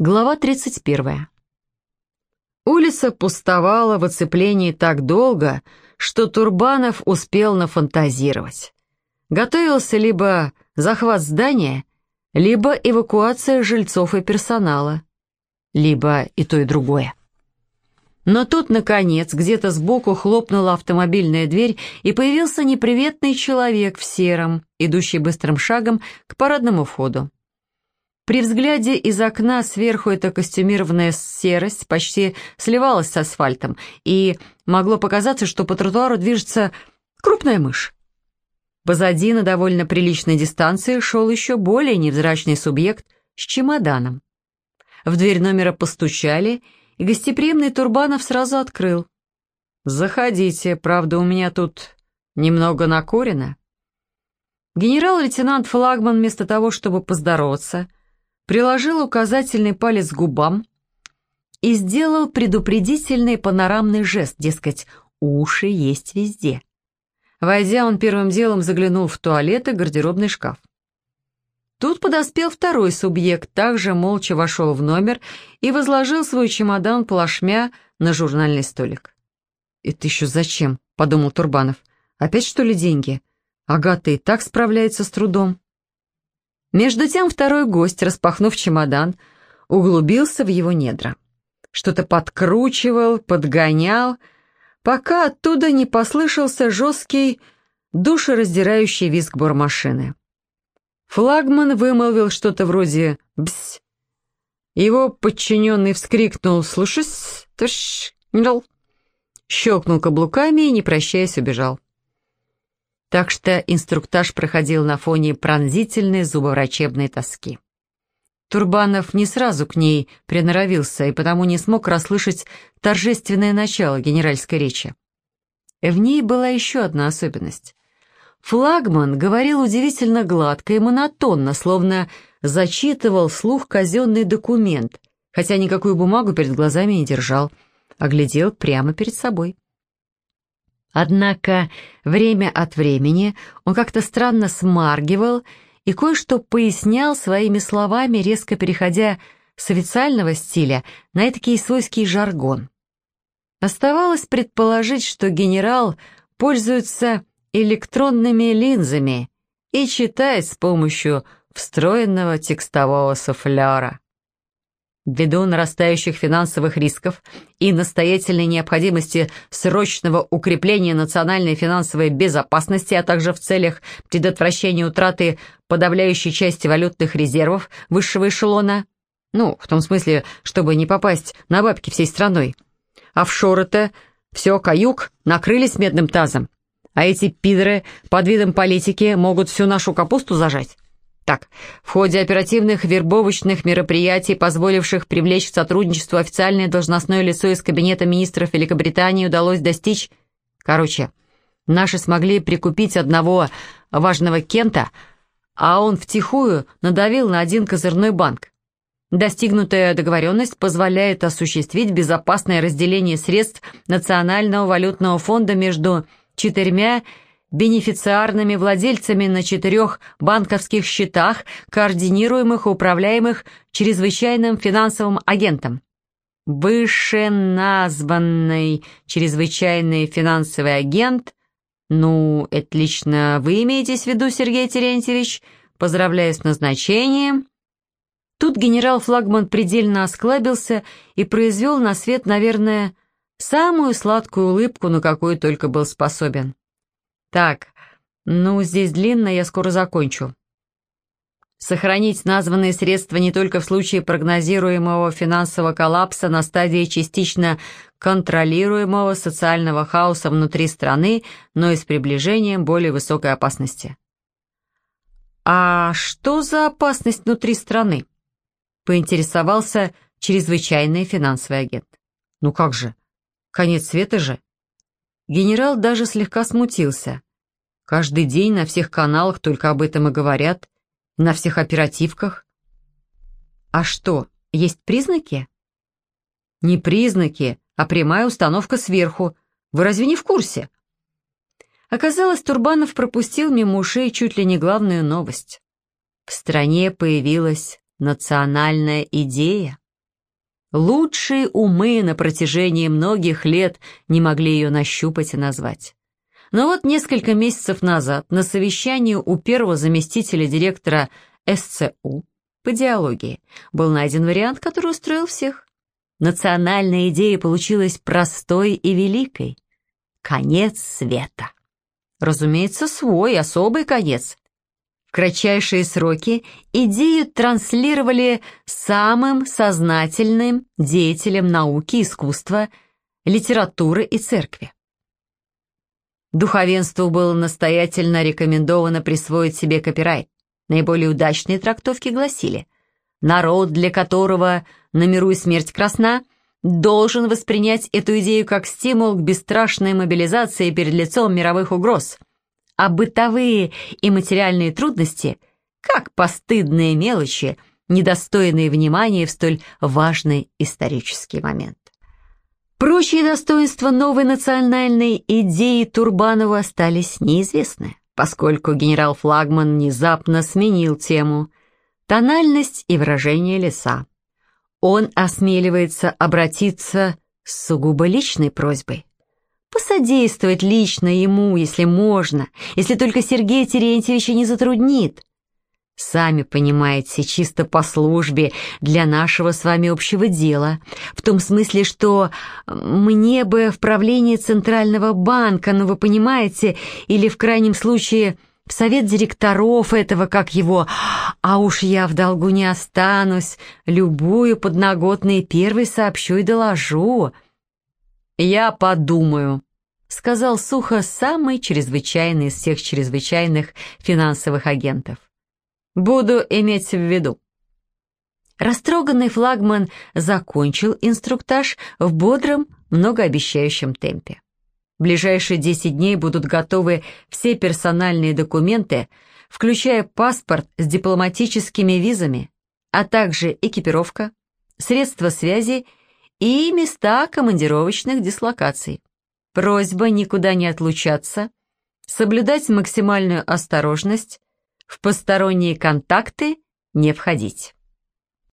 Глава 31. Улица пустовала в оцеплении так долго, что Турбанов успел нафантазировать. Готовился либо захват здания, либо эвакуация жильцов и персонала, либо и то, и другое. Но тут, наконец, где-то сбоку хлопнула автомобильная дверь, и появился неприветный человек в сером, идущий быстрым шагом к парадному входу. При взгляде из окна сверху эта костюмированная серость почти сливалась с асфальтом, и могло показаться, что по тротуару движется крупная мышь. Позади на довольно приличной дистанции шел еще более невзрачный субъект с чемоданом. В дверь номера постучали, и гостеприимный Турбанов сразу открыл. «Заходите, правда, у меня тут немного накурено». Генерал-лейтенант Флагман вместо того, чтобы поздороваться, приложил указательный палец к губам и сделал предупредительный панорамный жест, дескать, уши есть везде. Войдя, он первым делом заглянул в туалет и гардеробный шкаф. Тут подоспел второй субъект, также молча вошел в номер и возложил свой чемодан плашмя на журнальный столик. «Это еще зачем?» — подумал Турбанов. «Опять что ли деньги? Агата и так справляется с трудом». Между тем второй гость, распахнув чемодан, углубился в его недра. Что-то подкручивал, подгонял, пока оттуда не послышался жесткий, душераздирающий визг бормашины. Флагман вымолвил что-то вроде «бсь». Его подчиненный вскрикнул «слушай, тыш, щелкнул каблуками и, не прощаясь, убежал так что инструктаж проходил на фоне пронзительной зубоврачебной тоски. Турбанов не сразу к ней приноровился и потому не смог расслышать торжественное начало генеральской речи. В ней была еще одна особенность. Флагман говорил удивительно гладко и монотонно, словно зачитывал слух казенный документ, хотя никакую бумагу перед глазами не держал, а глядел прямо перед собой. Однако время от времени он как-то странно смаргивал и кое-что пояснял своими словами, резко переходя с официального стиля на этакий свойский жаргон. Оставалось предположить, что генерал пользуется электронными линзами и читает с помощью встроенного текстового суфлера. Ввиду нарастающих финансовых рисков и настоятельной необходимости срочного укрепления национальной финансовой безопасности, а также в целях предотвращения утраты подавляющей части валютных резервов высшего эшелона, ну, в том смысле, чтобы не попасть на бабки всей страной. Офшоры-то все каюк накрылись медным тазом, а эти пидоры под видом политики могут всю нашу капусту зажать. Так, в ходе оперативных вербовочных мероприятий, позволивших привлечь к сотрудничеству официальное должностное лицо из Кабинета министров Великобритании, удалось достичь... Короче, наши смогли прикупить одного важного Кента, а он втихую надавил на один козырной банк. Достигнутая договоренность позволяет осуществить безопасное разделение средств Национального валютного фонда между четырьмя бенефициарными владельцами на четырех банковских счетах, координируемых и управляемых чрезвычайным финансовым агентом. Вышеназванный чрезвычайный финансовый агент, ну, это лично вы имеете в виду, Сергей Терентьевич, поздравляю с назначением. Тут генерал-флагман предельно осклабился и произвел на свет, наверное, самую сладкую улыбку, на какую только был способен. Так, ну, здесь длинно, я скоро закончу. Сохранить названные средства не только в случае прогнозируемого финансового коллапса на стадии частично контролируемого социального хаоса внутри страны, но и с приближением более высокой опасности. «А что за опасность внутри страны?» — поинтересовался чрезвычайный финансовый агент. «Ну как же? Конец света же?» Генерал даже слегка смутился. Каждый день на всех каналах только об этом и говорят, на всех оперативках. А что, есть признаки? Не признаки, а прямая установка сверху. Вы разве не в курсе? Оказалось, Турбанов пропустил мимо ушей чуть ли не главную новость. В стране появилась национальная идея. Лучшие умы на протяжении многих лет не могли ее нащупать и назвать. Но вот несколько месяцев назад на совещании у первого заместителя директора СЦУ по диалогии был найден вариант, который устроил всех. Национальная идея получилась простой и великой. Конец света. Разумеется, свой, особый конец. В кратчайшие сроки идею транслировали самым сознательным деятелям науки, искусства, литературы и церкви. Духовенству было настоятельно рекомендовано присвоить себе копирайт. Наиболее удачные трактовки гласили «Народ, для которого на миру и смерть красна», должен воспринять эту идею как стимул к бесстрашной мобилизации перед лицом мировых угроз, а бытовые и материальные трудности как постыдные мелочи, недостойные внимания в столь важный исторический момент. Прочие достоинства новой национальной идеи Турбанова остались неизвестны, поскольку генерал-флагман внезапно сменил тему, тональность и выражение лица он осмеливается обратиться с сугубо личной просьбой. Посодействовать лично ему, если можно, если только Сергей Терентьевича не затруднит. Сами понимаете, чисто по службе для нашего с вами общего дела, в том смысле, что мне бы в правлении Центрального банка, ну вы понимаете, или в крайнем случае в совет директоров этого, как его, а уж я в долгу не останусь, любую подноготные первый сообщу и доложу. «Я подумаю», — сказал сухо самый чрезвычайный из всех чрезвычайных финансовых агентов. «Буду иметь в виду». Растроганный флагман закончил инструктаж в бодром, многообещающем темпе. В ближайшие 10 дней будут готовы все персональные документы, включая паспорт с дипломатическими визами, а также экипировка, средства связи и места командировочных дислокаций. Просьба никуда не отлучаться, соблюдать максимальную осторожность, в посторонние контакты не входить.